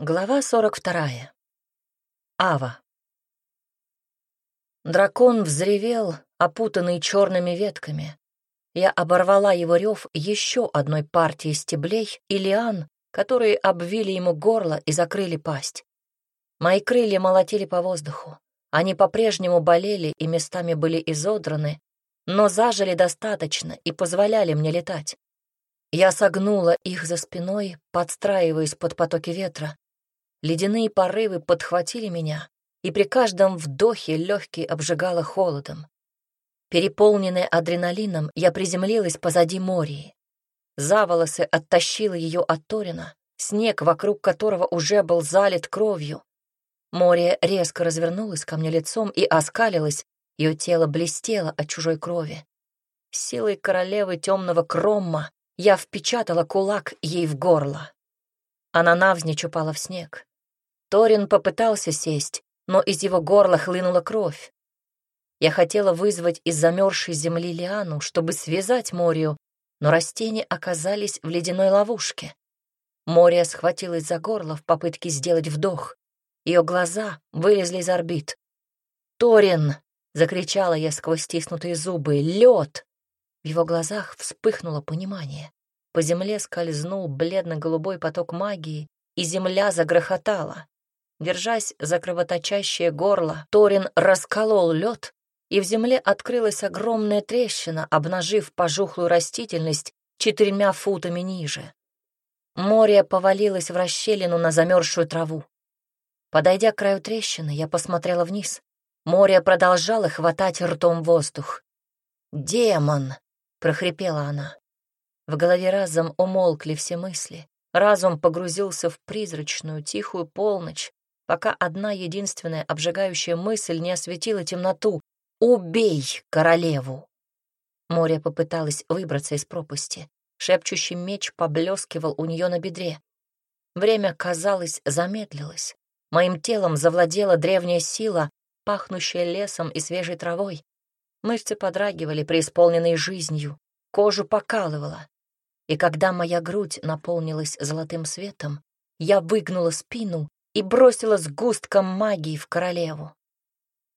Глава 42. Ава. Дракон взревел, опутанный черными ветками. Я оборвала его рев еще одной партией стеблей и лиан, которые обвили ему горло и закрыли пасть. Мои крылья молотили по воздуху. Они по-прежнему болели и местами были изодраны, но зажили достаточно и позволяли мне летать. Я согнула их за спиной, подстраиваясь под потоки ветра, Ледяные порывы подхватили меня, и при каждом вдохе легкий обжигало холодом. Переполненная адреналином, я приземлилась позади Мории. За волосы оттащила ее от Торина, снег, вокруг которого уже был залит кровью. Мория резко развернулась ко мне лицом и оскалилась, ее тело блестело от чужой крови. силой королевы темного кромма я впечатала кулак ей в горло. Она навзничь упала в снег. Торин попытался сесть, но из его горла хлынула кровь. Я хотела вызвать из замерзшей земли лиану, чтобы связать Морию, но растения оказались в ледяной ловушке. Мория схватилась за горло в попытке сделать вдох. Ее глаза вылезли из орбит. «Торин!» — закричала я сквозь стиснутые зубы. «Лед!» В его глазах вспыхнуло понимание. По земле скользнул бледно-голубой поток магии, и земля загрохотала. Держась за кровоточащее горло, Торин расколол лед, и в земле открылась огромная трещина, обнажив пожухлую растительность четырьмя футами ниже. Море повалилось в расщелину на замерзшую траву. Подойдя к краю трещины, я посмотрела вниз. Море продолжало хватать ртом воздух. «Демон!» — прохрипела она. В голове разом умолкли все мысли. Разум погрузился в призрачную, тихую полночь, пока одна единственная обжигающая мысль не осветила темноту. «Убей королеву!» Море попыталась выбраться из пропасти. Шепчущий меч поблескивал у нее на бедре. Время, казалось, замедлилось. Моим телом завладела древняя сила, пахнущая лесом и свежей травой. Мышцы подрагивали, преисполненные жизнью, кожу покалывала. И когда моя грудь наполнилась золотым светом, я выгнула спину и бросила сгустком магии в королеву.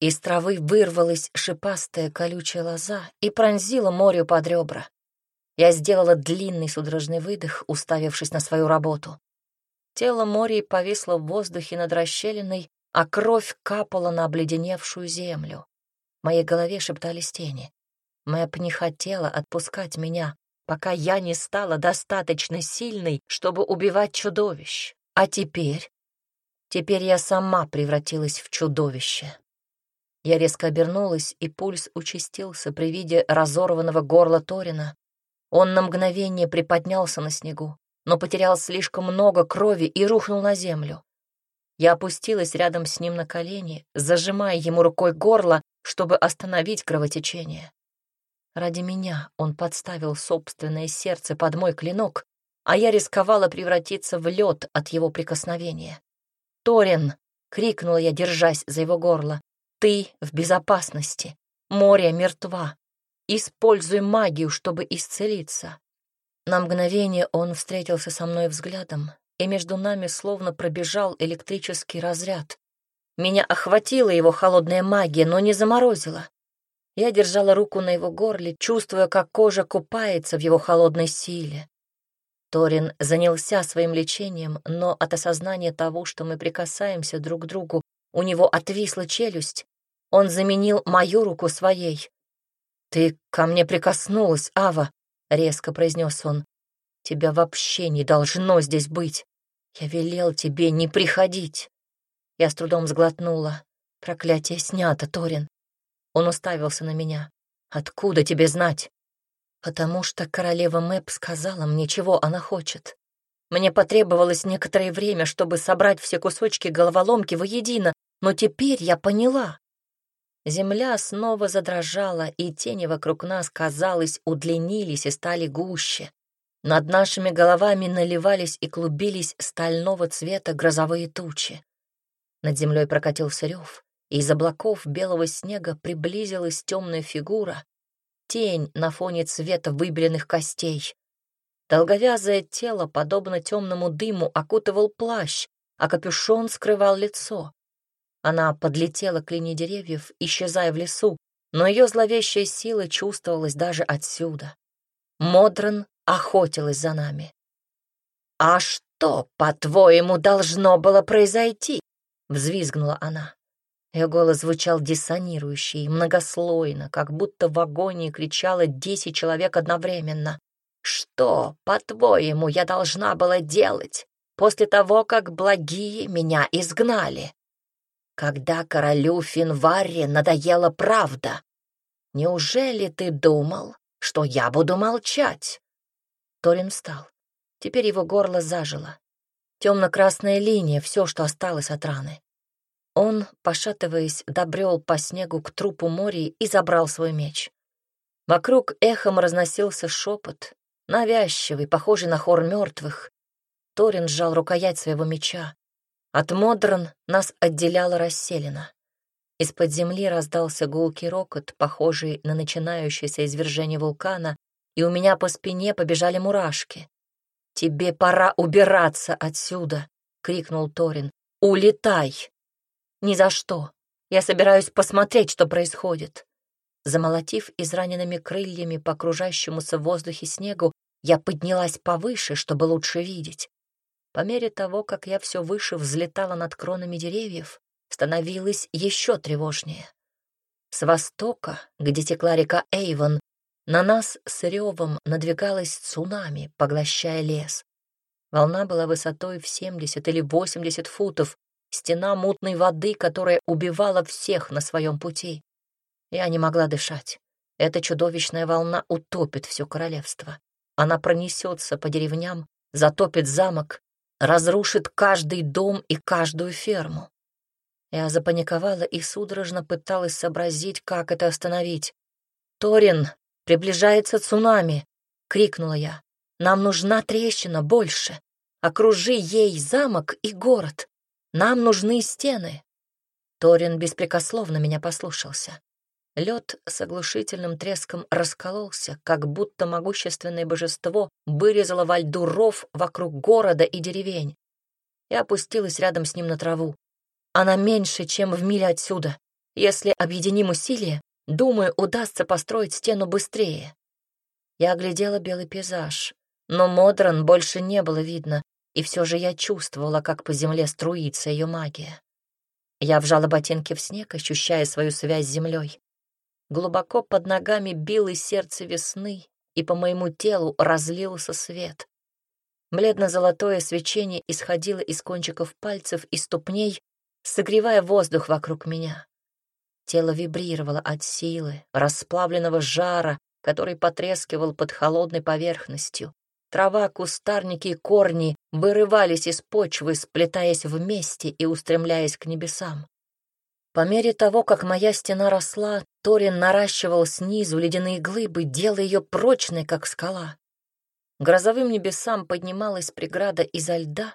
Из травы вырвалась шипастая колючая лоза и пронзила морю под ребра. Я сделала длинный судорожный выдох, уставившись на свою работу. Тело Мории повисло в воздухе над расщелиной, а кровь капала на обледеневшую землю. В моей голове шептались тени. Мэп не хотела отпускать меня, пока я не стала достаточно сильной, чтобы убивать чудовищ. А теперь Теперь я сама превратилась в чудовище. Я резко обернулась, и пульс участился при виде разорванного горла Торина. Он на мгновение приподнялся на снегу, но потерял слишком много крови и рухнул на землю. Я опустилась рядом с ним на колени, зажимая ему рукой горло, чтобы остановить кровотечение. Ради меня он подставил собственное сердце под мой клинок, а я рисковала превратиться в лед от его прикосновения. Торин!» — крикнула я, держась за его горло. «Ты в безопасности. Море мертва. Используй магию, чтобы исцелиться». На мгновение он встретился со мной взглядом, и между нами словно пробежал электрический разряд. Меня охватила его холодная магия, но не заморозила. Я держала руку на его горле, чувствуя, как кожа купается в его холодной силе. Торин занялся своим лечением, но от осознания того, что мы прикасаемся друг к другу, у него отвисла челюсть. Он заменил мою руку своей. «Ты ко мне прикоснулась, Ава», — резко произнес он. «Тебя вообще не должно здесь быть. Я велел тебе не приходить». Я с трудом сглотнула. Проклятие снято, Торин. Он уставился на меня. «Откуда тебе знать?» Потому что королева Мэп сказала мне, чего она хочет. Мне потребовалось некоторое время, чтобы собрать все кусочки головоломки воедино, но теперь я поняла. Земля снова задрожала, и тени вокруг нас, казалось, удлинились и стали гуще. Над нашими головами наливались и клубились стального цвета грозовые тучи. Над землей прокатился рев, и из облаков белого снега приблизилась темная фигура, тень на фоне цвета выбеленных костей. Долговязое тело, подобно темному дыму, окутывал плащ, а капюшон скрывал лицо. Она подлетела к линии деревьев, исчезая в лесу, но ее зловещая сила чувствовалась даже отсюда. Модран охотилась за нами. «А что, по-твоему, должно было произойти?» — взвизгнула она. Ее голос звучал диссонирующе и многослойно, как будто в агонии кричало десять человек одновременно. «Что, по-твоему, я должна была делать после того, как благие меня изгнали?» когда королю Финварре надоела правда. Неужели ты думал, что я буду молчать?» Торин встал. Теперь его горло зажило. Темно-красная линия — все, что осталось от раны. Он, пошатываясь, добрел по снегу к трупу Мори и забрал свой меч. Вокруг эхом разносился шепот, навязчивый, похожий на хор мертвых. Торин сжал рукоять своего меча. От Модран нас отделяла расселена. Из-под земли раздался гулкий рокот, похожий на начинающееся извержение вулкана, и у меня по спине побежали мурашки. «Тебе пора убираться отсюда!» — крикнул Торин. «Улетай!» «Ни за что! Я собираюсь посмотреть, что происходит!» Замолотив израненными крыльями по окружающемуся в воздухе снегу, я поднялась повыше, чтобы лучше видеть. По мере того, как я все выше взлетала над кронами деревьев, становилось еще тревожнее. С востока, где текла река Эйвон, на нас с ревом надвигалась цунами, поглощая лес. Волна была высотой в 70 или 80 футов, стена мутной воды, которая убивала всех на своем пути. Я не могла дышать. Эта чудовищная волна утопит все королевство. Она пронесется по деревням, затопит замок, разрушит каждый дом и каждую ферму. Я запаниковала и судорожно пыталась сообразить, как это остановить. «Торин, приближается цунами!» — крикнула я. «Нам нужна трещина больше. Окружи ей замок и город. Нам нужны стены». Торин беспрекословно меня послушался. Лед с оглушительным треском раскололся, как будто могущественное божество вырезало во льду ров вокруг города и деревень. Я опустилась рядом с ним на траву. Она меньше, чем в миле отсюда. Если объединим усилия, думаю, удастся построить стену быстрее. Я оглядела белый пейзаж, но Модран больше не было видно, и все же я чувствовала, как по земле струится ее магия. Я вжала ботинки в снег, ощущая свою связь с землей. Глубоко под ногами било сердце весны, и по моему телу разлился свет. Бледно-золотое свечение исходило из кончиков пальцев и ступней, согревая воздух вокруг меня. Тело вибрировало от силы, расплавленного жара, который потрескивал под холодной поверхностью. Трава, кустарники и корни вырывались из почвы, сплетаясь вместе и устремляясь к небесам. По мере того, как моя стена росла, Торин наращивал снизу ледяные глыбы, делая ее прочной, как скала. Грозовым небесам поднималась преграда изо льда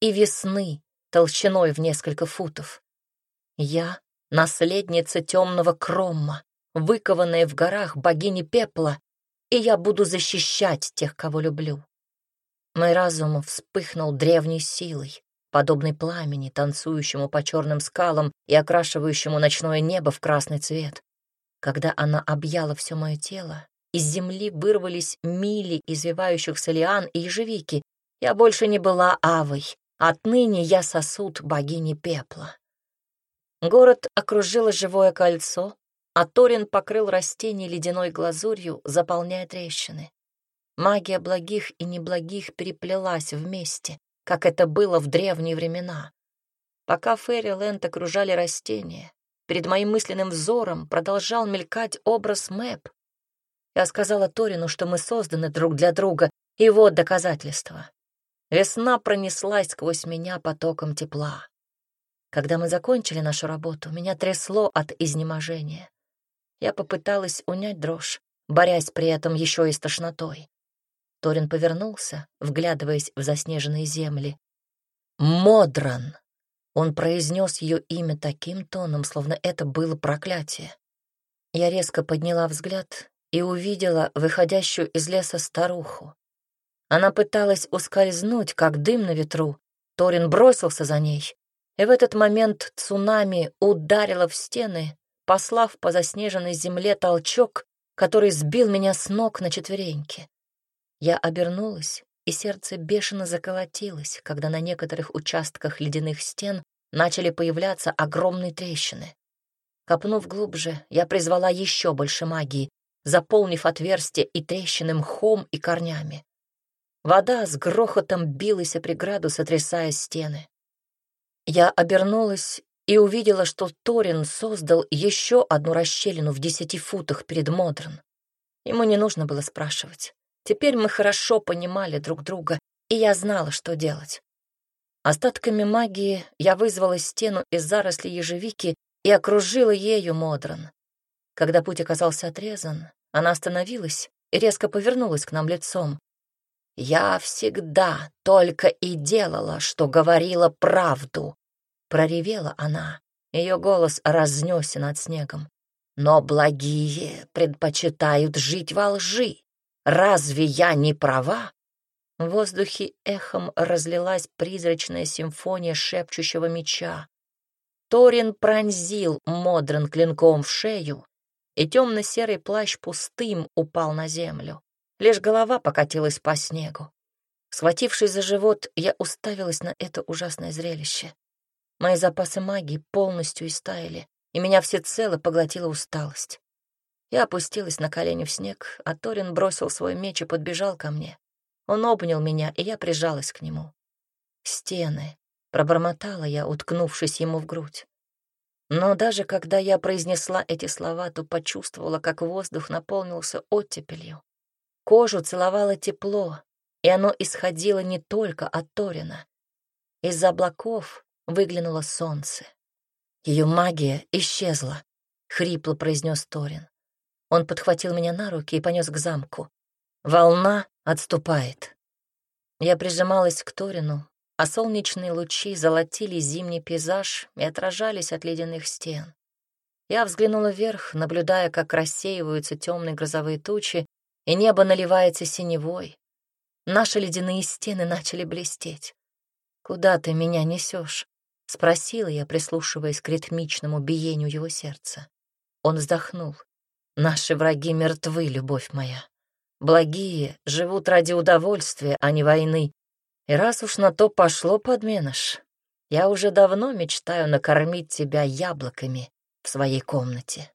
и весны, толщиной в несколько футов. Я — наследница темного кромма, выкованная в горах богини пепла, и я буду защищать тех, кого люблю. Мой разум вспыхнул древней силой подобный пламени, танцующему по черным скалам и окрашивающему ночное небо в красный цвет. Когда она объяла все мое тело, из земли вырвались мили извивающихся лиан и ежевики. Я больше не была авой. Отныне я сосуд богини пепла. Город окружило живое кольцо, а Торин покрыл растения ледяной глазурью, заполняя трещины. Магия благих и неблагих переплелась вместе как это было в древние времена. Пока Ферриленд окружали растения, перед моим мысленным взором продолжал мелькать образ Мэп. Я сказала Торину, что мы созданы друг для друга, и вот доказательство. Весна пронеслась сквозь меня потоком тепла. Когда мы закончили нашу работу, меня трясло от изнеможения. Я попыталась унять дрожь, борясь при этом еще и с тошнотой. Торин повернулся, вглядываясь в заснеженные земли. «Модран!» Он произнес ее имя таким тоном, словно это было проклятие. Я резко подняла взгляд и увидела выходящую из леса старуху. Она пыталась ускользнуть, как дым на ветру, Торин бросился за ней, и в этот момент цунами ударило в стены, послав по заснеженной земле толчок, который сбил меня с ног на четвереньки. Я обернулась, и сердце бешено заколотилось, когда на некоторых участках ледяных стен начали появляться огромные трещины. Копнув глубже, я призвала еще больше магии, заполнив отверстие и трещины мхом и корнями. Вода с грохотом билась о преграду, сотрясая стены. Я обернулась и увидела, что Торин создал еще одну расщелину в десяти футах перед Модрон. Ему не нужно было спрашивать. Теперь мы хорошо понимали друг друга, и я знала, что делать. Остатками магии я вызвала стену из зарослей ежевики и окружила ею Модрон. Когда путь оказался отрезан, она остановилась и резко повернулась к нам лицом. «Я всегда только и делала, что говорила правду», — проревела она. Ее голос разнесся над снегом. «Но благие предпочитают жить во лжи. Разве я не права?» В воздухе эхом разлилась призрачная симфония шепчущего меча. Торин пронзил Модран клинком в шею, и темно-серый плащ пустым упал на землю. Лишь голова покатилась по снегу. Схватившись за живот, я уставилась на это ужасное зрелище. Мои запасы магии полностью истаяли, и меня всецело поглотила усталость. Я опустилась на колени в снег, а Торин бросил свой меч и подбежал ко мне. Он обнял меня, и я прижалась к нему. Стены, Пробормотала я, уткнувшись ему в грудь. Но даже когда я произнесла эти слова, то почувствовала, как воздух наполнился оттепелью. Кожу целовало тепло, и оно исходило не только от Торина. Из-за облаков выглянуло солнце. Ее магия исчезла, — хрипло произнес Торин. Он подхватил меня на руки и понес к замку. Волна отступает. Я прижималась к Торину, а солнечные лучи золотили зимний пейзаж и отражались от ледяных стен. Я взглянула вверх, наблюдая, как рассеиваются темные грозовые тучи, и небо наливается синевой. Наши ледяные стены начали блестеть. «Куда ты меня несешь? Спросила я, прислушиваясь к ритмичному биению его сердца. Он вздохнул. «Наши враги мертвы, любовь моя. Благие живут ради удовольствия, а не войны, и раз уж на то пошло, подменыш, я уже давно мечтаю накормить тебя яблоками в своей комнате.